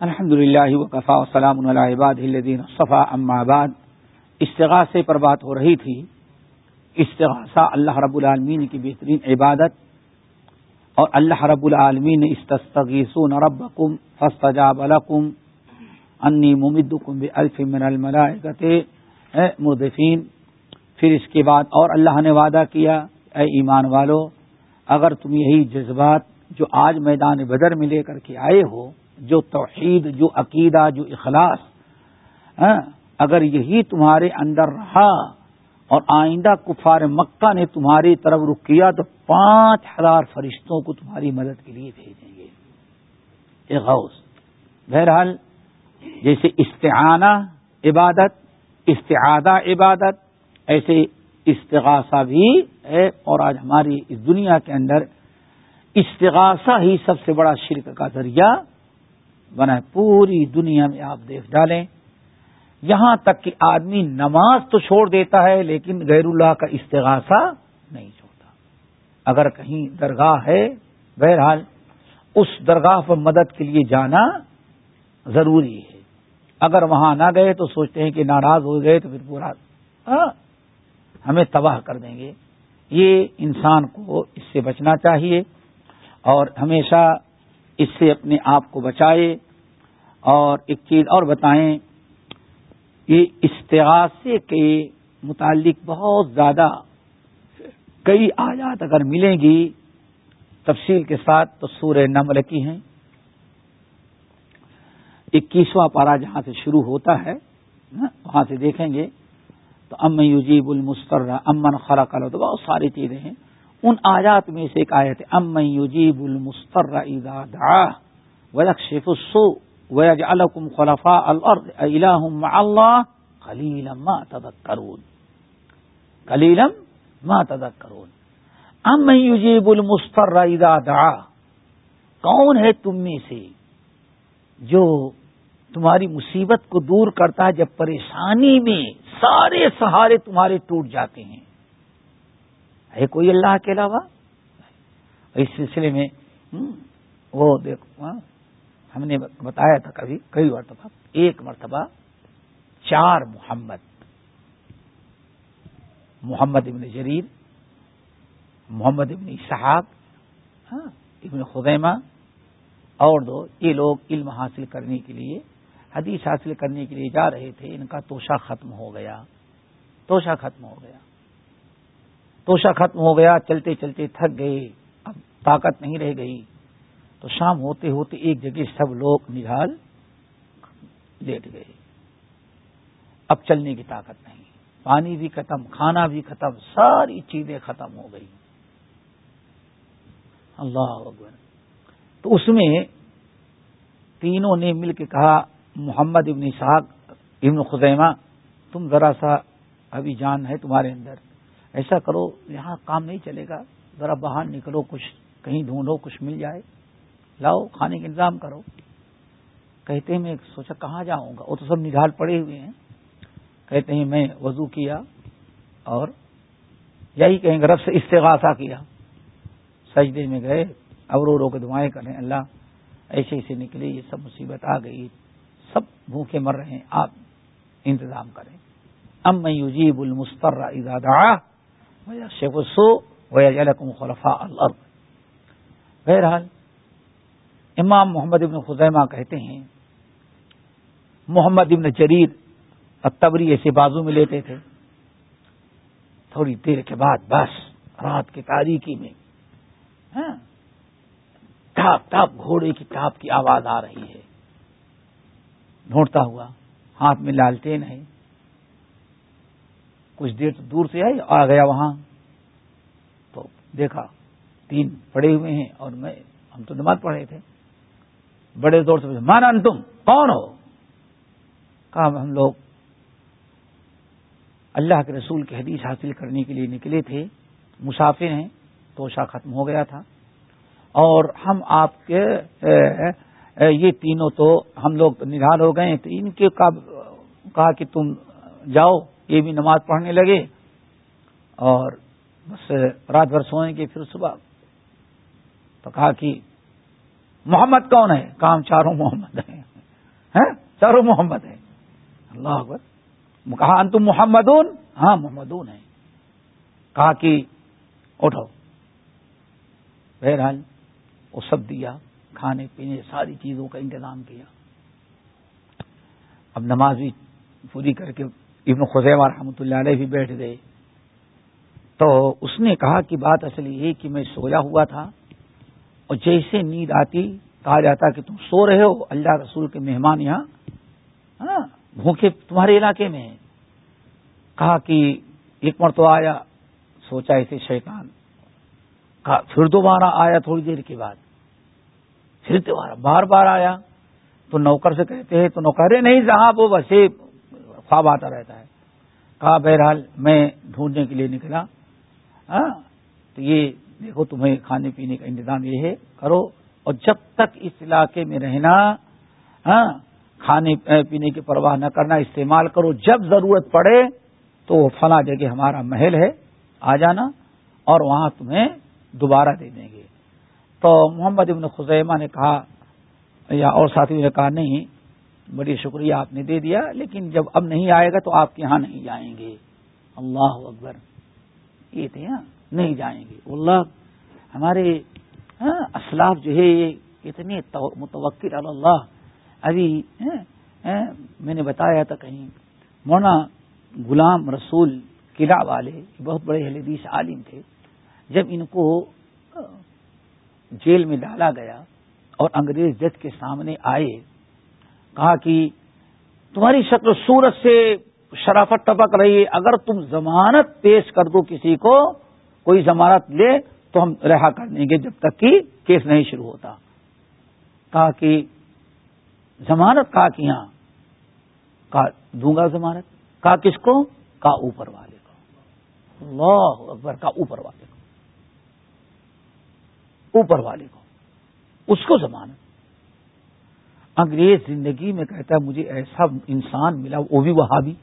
الحمد للہ وقفا وسلام عباد الدین صفا بعد۔ استغاثے پر بات ہو رہی تھی۔ استغاثہ اللہ رب العالمین کی بہترین عبادت۔ اور اللہ رب العالمین استغیثون ربکم فاستجاب لکم۔ انی ممدکم بالف من الملائکت مردفین، پھر اس کے بعد اور اللہ نے وعدہ کیا، اے ایمان والو، اگر تم یہی جذبات جو آج میدان بدر میں لے کر کے آئے ہو جو توحید، جو عقیدہ، جو اخلاص ہاں، اگر یہی تمہارے اندر رہا اور آئندہ کفار مکہ نے تمہاری طرف رخ کیا تو پانچ ہزار فرشتوں کو تمہاری مدد کے لیے بھیجیں گے۔ غوث، بہرحال جیسے استعانہ عبادت، استعادہ عبادت، ایسے استغاثہ بھی ہے اور آج ہماری اس دنیا کے اندر استغاثہ ہی سب سے بڑا شرک کا ذریعہ بنا پوری دنیا میں آپ دیکھ ڈالیں۔ یہاں تک کہ آدمی نماز تو چھوڑ دیتا ہے، لیکن غیر اللہ کا استغاثہ نہیں چھوڑتا۔ اگر کہیں درگاہ ہے، بہرحال اس درگاہ پر مدد کے لیے جانا ضروری ہے۔ اگر وہاں نہ گئے تو سوچتے ہیں کہ ناراض ہو گئے تو پھر پورا ہاں، ہمیں تباہ کر دیں گے۔ یہ انسان کو اس سے بچنا چاہیے اور ہمیشہ اس سے اپنے آپ کو بچائے۔ اور ایک چیز اور بتائیں، یہ استغاثے کے متعلق بہت زیادہ کئی آیات اگر ملیں گی، تفصیل کے ساتھ تو سورہ نمل کی ہیں۔ اکیسواں پارا جہاں سے شروع ہوتا ہے، وہاں سے دیکھیں گے۔ تو ام یوجیب المستر امن خرا کرو تو بہت ساری چیزیں ہیں۔ ان آیات میں سے ایک آیت ام یوجیب المستر ادا ویکشف السو ویج الکم خلفا الم اللہ خلیلم تدک کرون کلیلم ما تدک کرون ام یوجیب المستر ادا دعا کون ہے تم میں سے جو تمہاری مصیبت کو دور کرتا ہے جب پریشانی میں سارے سہارے تمہارے ٹوٹ جاتے ہیں؟ ہے کوئی اللہ کے علاوہ؟ اس سلسلے میں وہ دیکھو ہاں، ہم نے بتایا تھا کبھی، کئی مرتبہ ایک مرتبہ چار محمد۔ محمد ابن جریر، محمد ابن صحاب ہاں، ابن خدیمہ اور دو، یہ لوگ علم حاصل کرنے کے لیے، حدیث حاصل کرنے کے لیے جا رہے تھے، ان کا توشہ ختم ہو گیا۔ توشہ ختم ہو گیا۔ توشہ ختم ہو گیا، چلتے چلتے تھک گئے۔ اب طاقت نہیں رہ گئی۔ تو شام ہوتے ہوتے ایک جگہ سب لوگ نڈال لیٹ گئے۔ اب چلنے کی طاقت نہیں۔ پانی بھی ختم، کھانا بھی ختم، ساری چیزیں ختم ہو گئی۔ اللہ اکبر۔ تو اس میں تینوں نے مل کے کہا، محمد ابن صاحب ابن خزیمہ، تم ذرا سا ابھی جان ہے تمہارے اندر۔ ایسا کرو، یہاں کام نہیں چلے گا۔ ذرا باہر نکلو، کچھ کہیں ڈھونڈو، کچھ مل جائے۔ لاؤ، کھانے کا انتظام کرو۔ کہتے ہیں، میں سوچا کہاں جاؤں گا؟ وہ تو سب نڈال پڑے ہوئے ہیں۔ کہتے ہیں، میں وضو کیا اور یہی کہیں گے، رب سے استغاثہ کیا۔ سجدے میں گئے، اب رو رو کے دعائیں کریں اللہ ایسے ایسے نکلے، یہ سب مصیبت آ گئی۔ سب بھوکے مر رہے ہیں، آپ انتظام کریں۔ ام میں یوجیب المستر ازادہ شیخ سو ویلکم خلفا الارض۔ بہرحال امام محمد ابن خزیمہ کہتے ہیں محمد ابن جریر التبری ایسے بازو میں لیتے تھے۔ تھوڑی دیر کے بعد بس رات کی تاریخی میں ہاں، ٹاپ ٹاپ گھوڑے کی ٹاپ کی آواز آ رہی ہے۔ ڈھونڈتا ہوا ہاتھ میں لالٹین ہے۔ کچھ دیر دور سے آئی آ گیا وہاں۔ تو دیکھا تین پڑے ہوئے ہیں اور میں ہم تو نماز پڑھے تھے۔ بڑے زور سے مانا تم کون ہو؟ کہا، ہم لوگ اللہ کے رسول کی حدیث حاصل کرنے کے لیے نکلے تھے، مسافر ہیں توشا ختم ہو گیا تھا۔ اور ہم آپ کے یہ تینوں تو ہم لوگ نگار ہو گئے تو ان کے کہا کہ تم جاؤ، یہ بھی نماز پڑھنے لگے۔ اور بس رات بھر سوئیں گے، پھر صبح۔ تو کہا کہ محمد کون ہے؟ کام چاروں محمد ہیں۔ چاروں محمد ہیں۔ اللہ اکبر۔ کہا، انتم محمدون؟ ہاں محمدون ہیں۔ کہا کہ، اٹھو۔ بہرحال، وہ سب دیا، کھانے پینے، ساری چیزوں کا انتظام کیا۔ اب نماز بھی پوری کر کے ابن خزیمہ رحمۃ اللہ علیہ بھی بیٹھ گئے۔ تو اس نے کہا کہ بات اصل یہ کہ میں سویا ہوا تھا۔ اور جیسے نیند آتی، کہا جاتا کہ تم سو رہے ہو، اللہ رسول کے مہمان یہاں ہاں، بھوکے تمہارے علاقے میں کہا کہ ایک مرتبہ آیا، سوچا ایسے شیطان۔ کہا، پھر دوبارہ آیا تھوڑی دیر کے بعد۔ پھر دوبارہ بار بار آیا۔ تو نوکر سے کہتے ہیں، تو نوکر نہیں جہاں وہ ویسے خواب آتا رہتا ہے۔ کہا، بہرحال میں ڈھونڈنے کے لیے نکلا۔ ہاں تو یہ دیکھو، تمہیں کھانے پینے کا انتظام یہ ہے، کرو۔ اور جب تک اس علاقے میں رہنا ہاں کھانے پینے کی پرواہ نہ کرنا، استعمال کرو، جب ضرورت پڑے تو وہ فلاں جگہ ہمارا محل ہے، آ جانا اور وہاں تمہیں دوبارہ دے دیں گے۔ تو محمد ابن خزیمہ نے کہا، یا اور ساتھی نے کہا، نہیں، بڑی شکریہ آپ نے دے دیا، لیکن جب اب نہیں آئے گا تو آپ کے یہاں نہیں جائیں گے۔ اللہ اکبر۔ یہ تھے ہاں۔ نہیں جائیں گے۔ اللہ ہمارے ہاں، اسلاف جو ہے، یہ اتنے متوقع اللہ۔ ابھی ہاں، ہاں، میں نے بتایا تھا کہیں مونا غلام رسول قلعہ والے بہت بڑے حدیث عالم تھے، جب ان کو جیل میں ڈالا گیا اور انگریز جج کے سامنے آئے، کہا کہ تمہاری شکل صورت سے شرافت ٹپک رہی ہے، اگر تم ضمانت پیش کر دو کسی کو کوئی ضمانت لے تو ہم رہا کر دیں گے جب تک کہ کیس نہیں شروع ہوتا۔ کہا کہ ضمانت کہا کہ یہاں کہا دوں گا ضمانت، کہا کس کو؟ کہا اوپر والے کو۔ اللہ اکبر کا اوپر والے کو۔ اوپر والے کو۔ اس کو ضمانت۔ انگریز زندگی میں کہتا ہے، مجھے ایسا انسان ملا، وہ بھی وہابی۔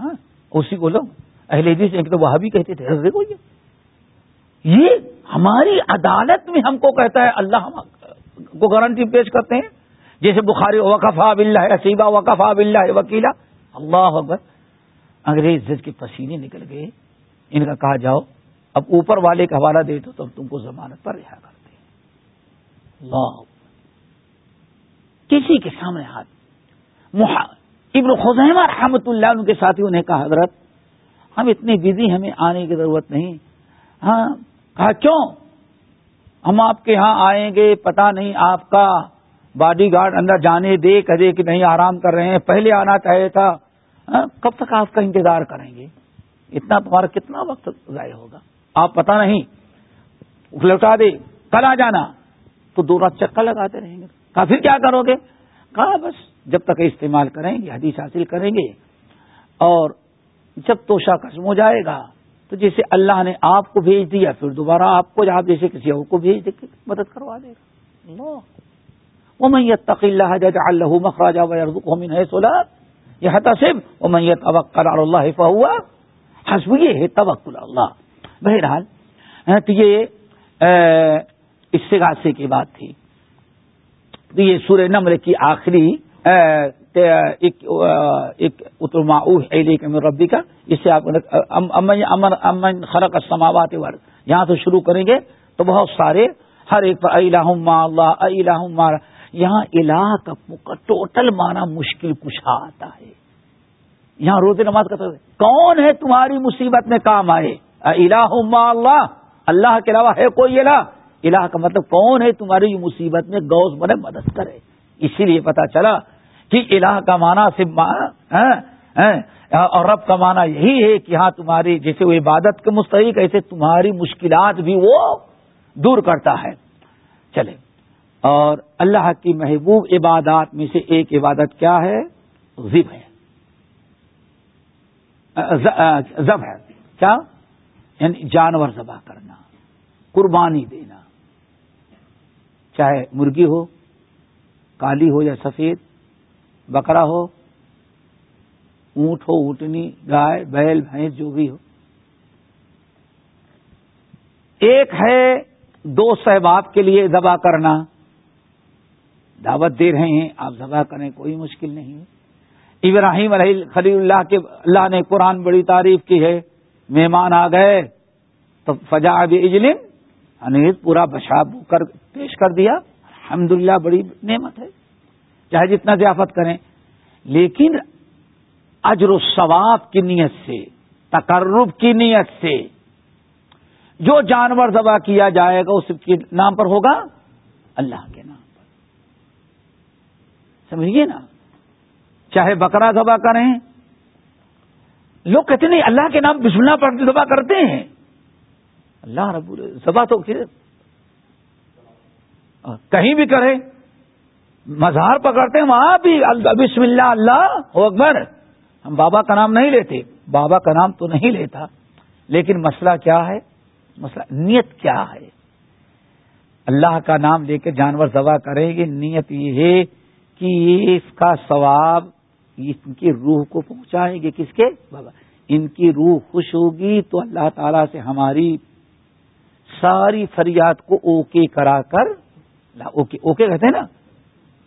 ہاں اسی کو لوگ اہل حدیث ایک تو وہابی کہتے تھے یہ ہماری عدالت میں ہم کو کہتا ہے، اللہ ہم کو گارنٹی پیش کرتے ہیں۔ جیسے بخاری، وقفا بلّہ رسیبہ وقفا بلّہ وکیلا اللہ اکبر۔ انگریز جج کے پسینے نکل گئے۔ ان کا کہا، جاؤ، اب اوپر والے کا حوالہ دے دو تو تم کو ضمانت پر رہا کرتے ہیں۔ اللہ کسی کے سامنے ہاتھ۔ ابن خزیمہ رحمت اللہ ان کے ساتھیوں نے کہا، حضرت، ہم اتنے بزی ہمیں آنے کی ضرورت نہیں۔ ہاں کہا، کیوں؟ ہم آپ کے یہاں آئیں گے پتا نہیں آپ کا باڈی گارڈ اندر جانے دے، کہے کہ نہیں، آرام کر رہے ہیں۔ پہلے آنا چاہے تھا۔ ہاں، کب تک آپ کا انتظار کریں گے؟ اتنا تمہارا کتنا وقت ضائع ہوگا؟ آپ پتا نہیں۔ لوٹا دے، کل آ جانا۔ تو دو رات چکر لگاتے رہیں گے۔ کہا، پھر کیا کرو گے؟ کہا، بس، جب تک استعمال کریں گے، حدیث حاصل کریں گے اور جب توشا قسم ہو جائے گا تو جیسے اللہ نے آپ کو بھیج دیا، پھر دوبارہ آپ کو آپ جیسے کسی اور کو بھیج دے، مدد کروا دے گا۔ وہ میت تقی اللہ جج اللہ مخراجہ ومن ہے سولہ یہ تصب وہ میت اوکر اللہ ہوا حسب یہ ہے توکل اللہ۔ بہرحال ہاں، تو یہ اس سے کی بات تھی۔ تو یہ سورہ نمر کی آخری ربی کا اس سے آپ امن امن خرق سماوات ور یہاں سے شروع کریں گے تو بہت سارے، ہر ایک پر اللہ اللہ، یہاں الہ کا ٹوٹل مانا مشکل کچھ آتا ہے۔ یہاں روز نماز کا کون ہے تمہاری مصیبت میں کام آئے؟ الہ اللہ اللہ کے علاوہ ہے کوئی الہ؟ الہ کا مطلب کون ہے تمہاری مصیبت میں گوز بنے مدد کرے؟ اسی لیے پتا چلا کہ الہ کا معنی صرف ہاں، ہاں۔ اور رب کا معنی یہی ہے کہ ہاں تمہاری جیسے وہ عبادت کے مستحق ایسے تمہاری مشکلات بھی وہ دور کرتا ہے۔ چلے اور اللہ کی محبوب عبادات میں سے ایک عبادت کیا ہے؟ ذب ہے۔ ضب ہے۔ کیا؟ یعنی جانور ذبح کرنا، قربانی دینا۔ چاہے مرغی ہو، کالی ہو یا سفید بکرا ہو، اونٹ ہو، اونٹنی، گائے، بیل، بھینس، جو بھی ہو۔ ایک ہے دو سہباب کے لیے دبا کرنا۔ دعوت دے رہے ہیں، آپ ذبح کریں، کوئی مشکل نہیں۔ ابراہیم علیہ خلی اللہ کے، اللہ نے قرآن بڑی تعریف کی ہے، مہمان آ گئے۔ تو فجا اب اجلم انیز پورا بشاب کر پیش کر دیا۔ الحمد بڑی نعمت ہے۔ چاہے جتنا ضیافت کریں۔ لیکن اجر و ثواب کی نیت سے، تقرب کی نیت سے جو جانور ذبح کیا جائے گا، اس کے نام پر ہوگا اللہ کے نام پر۔ سمجھیے نا؟ چاہے بکرا ذبح کریں، لوگ کہتے نہیں، اللہ کے نام بسم اللہ پڑھ ذبح کرتے ہیں۔ اللہ رب ذبح تو کہیں بھی کرے۔ مزار پکڑتے ہیں، وہاں بھی بسم اللہ اللہ اکبر۔ ہم بابا کا نام نہیں لیتے، بابا کا نام تو نہیں لیتا۔ لیکن مسئلہ کیا ہے؟ مسئلہ نیت کیا ہے؟ اللہ کا نام لے کے جانور ذبح کریں گے، نیت یہ ہے کہ اس کا ثواب ان کی روح کو پہنچائیں گے۔ کس کے؟ بابا، ان کی روح خوش ہوگی تو اللہ تعالی سے ہماری ساری فریاد کو اوکے کرا کر اوکے اوکے کہتے ہیں نا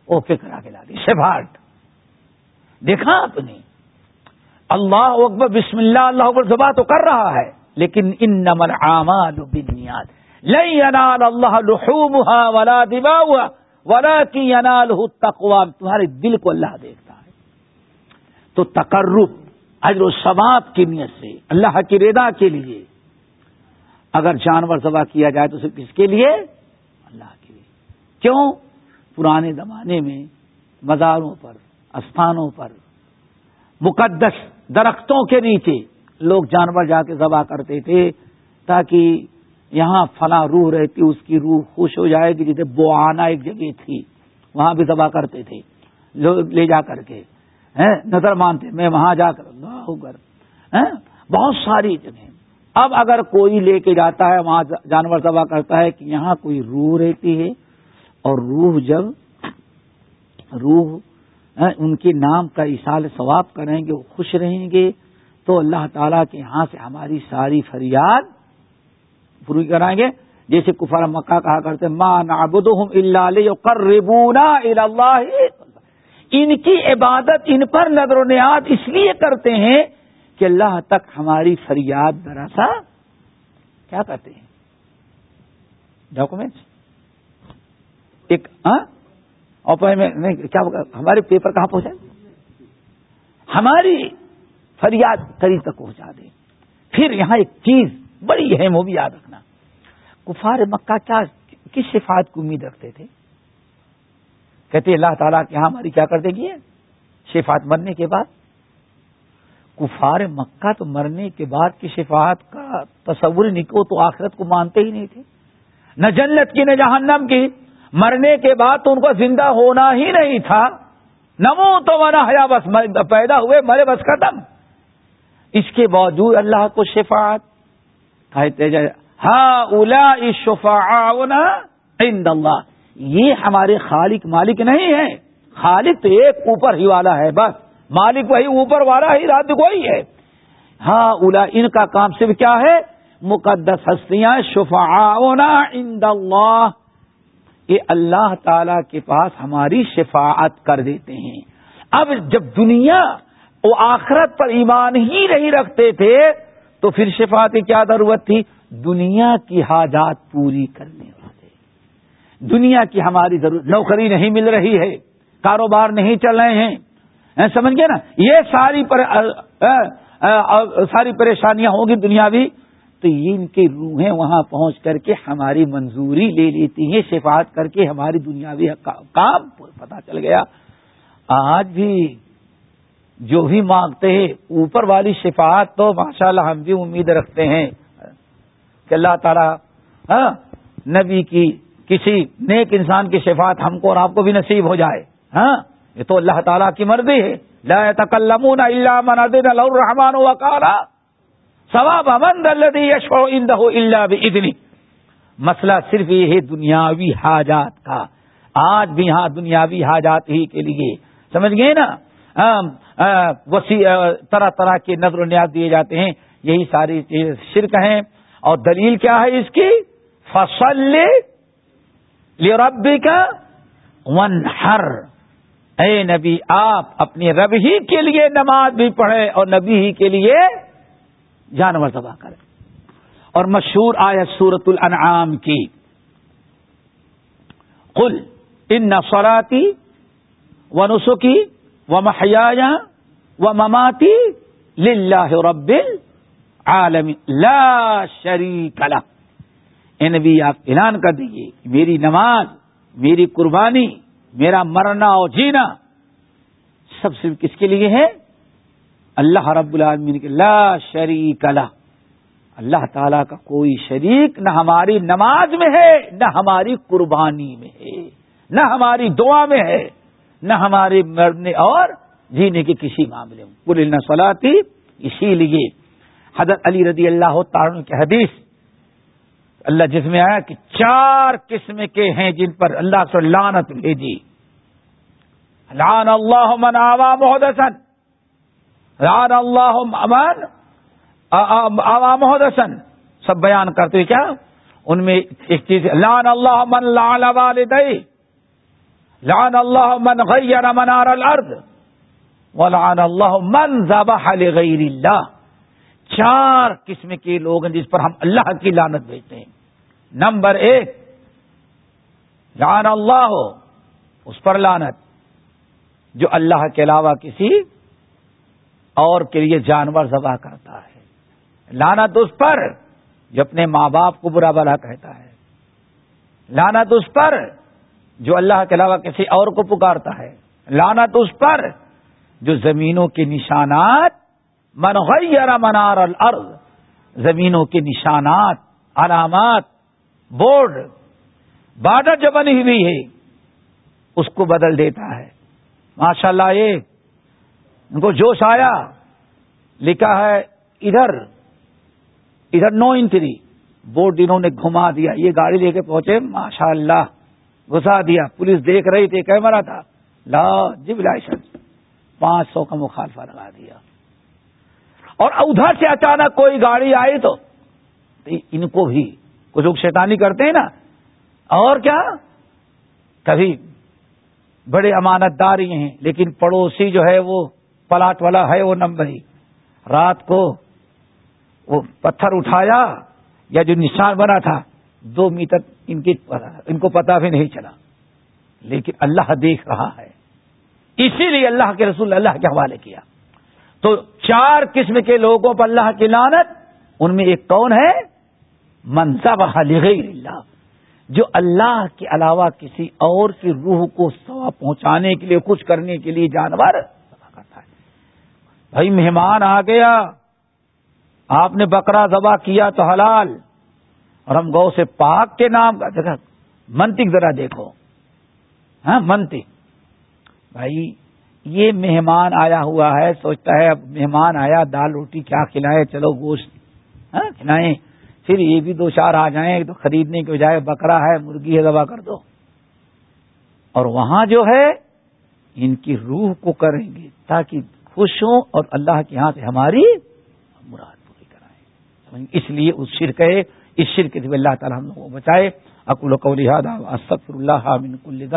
اوکے کرا کے لا دی۔ شیبھاٹ دیکھا آپ نے۔ اللہ اکبر، بسم اللہ اللہ اکبر زبا تو کر رہا ہے، لیکن ان نمن آماد لئی انال اللہ لحومها ولا دماؤها ولا کی انال تقوا تمہارے دل کو اللہ دیکھتا ہے۔ تو تقرب، اجر و ثواب کی نیت سے، اللہ کی ردا کے لیے۔ اگر جانور ذبح کیا جائے تو صرف کس کے لیے؟ اللہ کے لیے۔ کیوں؟ پرانے زمانے میں مزاروں پر استھانوں پر، مقدس درختوں کے نیچے لوگ جانور جا کے ذبح کرتے تھے تاکہ یہاں فلاں روح رہتی، اس کی روح خوش ہو جائے گی، جیسے بوانا ایک جگہ تھی، وہاں بھی ذبح کرتے تھے لوگ لے جا کر کے نظر مانتے، میں وہاں جا کر کر بہت ساری جگہیں۔ اب اگر کوئی لے کے جاتا ہے، وہاں جانور ذبح کرتا ہے کہ یہاں کوئی روح رہتی ہے اور روح جب روح ہاں، ان کے نام کا اشال ثواب کریں گے خوش رہیں گے، تو اللہ تعالیٰ کے یہاں سے ہماری ساری فریاد پوری کرائیں گے۔ جیسے کفار مکہ کہا کرتے ماں نابود کر اللہ ان کی عبادت ان پر نظر و نیاد اس لیے کرتے ہیں کہ اللہ تک ہماری فریاد دراسا کیا کرتے ہیں؟ ڈاکومینٹس ایک ہاں؟ اور میں کیا ہمارے پیپر کہاں پہنچا؟ ہماری فریاد قریب تک پہنچا دیں پھر یہاں ایک چیز بڑی اہم وہ بھی یاد رکھنا۔ کفار مکہ کیا، کس شفاعت کی امید رکھتے تھے؟ کہتے اللہ تعالیٰ کہ یہاں ہماری کیا کر دے گی شفاعت مرنے کے بعد۔ کفار مکہ تو مرنے کے بعد کی شفاعت کا تصور نکو تو آخرت کو مانتے ہی نہیں تھے۔ نہ جنت کی، نہ جہنم کی۔ مرنے کے بعد تو ان کو زندہ ہونا ہی نہیں تھا۔ نمو تو منا حیا، بس پیدا ہوئے، مرے، بس ختم۔ اس کے باوجود اللہ کو شفاعت۔ کہتے ہاں اولا شفا اللہ۔ یہ ہمارے خالق مالک نہیں ہے۔ خالق تو ایک اوپر ہی والا ہے، بس۔ مالک وہی اوپر والا ہی رات کوئی ہے۔ ہاں اولا ان کا کام صرف کیا ہے؟ مقدس ہستیاں شفا عند اللہ۔ یہ اللہ تعالی کے پاس ہماری شفاعت کر دیتے ہیں۔ اب جب دنیا وہ آخرت پر ایمان ہی نہیں رکھتے تھے، تو پھر شفاعت کی کیا ضرورت تھی؟ دنیا کی حاجات پوری کرنے والے۔ دنیا کی ہماری ضرورت، نوکری نہیں مل رہی ہے، کاروبار نہیں چل رہے ہیں۔ سمجھ گئے نا؟ یہ ساری پر ساری پریشانیاں ہوں گی دنیا بھی تو یہ ان کی روحیں وہاں پہنچ کر کے ہماری منظوری لے لیتی ہیں، شفاعت کر کے ہماری دنیاوی کام پتا چل گیا۔ آج بھی جو بھی مانگتے ہیں، اوپر والی شفاعت تو ماشاءاللہ ہم بھی امید رکھتے ہیں کہ اللہ تعالی ہاں نبی کی کسی نیک انسان کی شفاعت ہم کو اور آپ کو بھی نصیب ہو جائے۔ ہاں یہ تو اللہ تعالیٰ کی مرضی ہے۔ لا تکلمون الا من الرحمن ثواب امن الذي يشفع عنده الا باذنه مسئلہ صرف یہ ہے دنیاوی حاجات کا۔ آج بھی ہاں دنیاوی حاجات ہی کے لیے۔ سمجھ گئے نا؟ وسیع طرح طرح کے نظر و نیاز دیے جاتے ہیں۔ یہی ساری چیز شرک ہیں۔ اور دلیل کیا ہے اس کی؟ فصل ربی کا ون ہر اے نبی، آپ اپنے رب ہی کے لیے نماز بھی پڑھیں اور نبی ہی کے لیے جانور ذبح کریں اور مشہور آیت سورت الانعام کی، قل ان نفراتی و نسخی و محیا و مماتی لاہ رب عالم لا شریک له۔ اے نبی، آپ اعلان کر دیجیے میری نماز، میری قربانی، میرا مرنا اور جینا سب صرف کس کے لیے ہے؟ اللہ رب العالمین کے لا شریک لا اللہ تعالی کا کوئی شریک نہ ہماری نماز میں ہے، نہ ہماری قربانی میں ہے، نہ ہماری دعا میں ہے، نہ ہمارے مرنے اور جینے کے کسی معاملے میں۔ پوری نسلاتی اسی لیے حضرت علی رضی اللہ تعالیٰ کے حدیث۔ اللہ جس میں آیا کہ چار قسم کے ہیں جن پر اللہ سے لانت بھیجی۔ لان اللہ من آوا محدثن لان اللہ امن آوا محدثن سب بیان کرتے کیا؟ ان میں ایک چیز لان اللہ من لان والدئی لان اللہ من غیر منار الارض ولعن اللہ من ذبح لغیر اللہ۔ چار قسم کے لوگ ہیں جس پر ہم اللہ کی لانت بھیجتے ہیں۔ نمبر ایک لان اللہ، اس پر لانت جو اللہ کے علاوہ کسی اور کے لیے جانور ذبح کرتا ہے۔ لانت اس پر جو اپنے ماں باپ کو برا بلا کہتا ہے۔ لانت اس پر جو اللہ کے علاوہ کسی اور کو پکارتا ہے۔ لانت اس پر جو زمینوں کے نشانات منغیر منار الارض، زمینوں کے نشانات، علامات، بورڈ، بارڈر جو بنی ہوئی ہے، اس کو بدل دیتا ہے۔ ماشاء اللہ یہ ان کو جوش آیا، لکھا ہے، ادھر ادھر نو انٹری بورڈ انہوں نے گھما دیا، یہ گاڑی لے کے پہنچے ماشاء اللہ گھسا دیا، پولیس دیکھ رہی تھی، کیمرہ تھا، لا جب لائسنس پانچ سو کا مخالفہ لگا دیا۔ اور ادھر سے اچانک کوئی گاڑی آئی تو ان کو بھی، کچھ لوگ شیطانی کرتے ہیں نا۔ اور کیا؟ کبھی بڑے امانت دار ہی ہیں، لیکن پڑوسی جو ہے وہ پلاٹ والا ہے وہ نمبر رات کو وہ پتھر اٹھایا یا جو نشان بنا تھا، دو میٹر ان کی ان کو پتا بھی نہیں چلا۔ لیکن اللہ دیکھ رہا ہے۔ اسی لیے اللہ کے رسول اللہ کے حوالے کیا۔ تو چار قسم کے لوگوں پر اللہ کی لانت ان میں ایک کون ہے؟ منصب اللہ۔ جو اللہ کے علاوہ کسی اور کی روح کو سوا پہنچانے کے لیے، کچھ کرنے کے لیے جانور بھائی مہمان آ گیا۔ آپ نے بکرا ذبح کیا تو حلال۔ اور ہم گو سے پاک کے نام کا دیکھا منتق ذرا دیکھو۔ ہاں منتق بھائی، یہ مہمان آیا ہوا ہے، سوچتا ہے اب مہمان آیا، دال روٹی کیا کھلائے چلو گوشت ہاں کھلائیں۔ پھر یہ بھی دو چار آ جائیں، تو خریدنے کے بجائے بکرا ہے، مرغی ہے دبا کر دو۔ اور وہاں جو ہے، ان کی روح کو کریں گے تاکہ خوش ہوں اور اللہ کے ہاں سے ہماری مراد پوری کرائیں اس لیے اس شرک ہے، اس شرک سے اللہ تعالیٰ ہم لوگوں کو بچائے۔ اکول کو لہٰذا اللہ من کل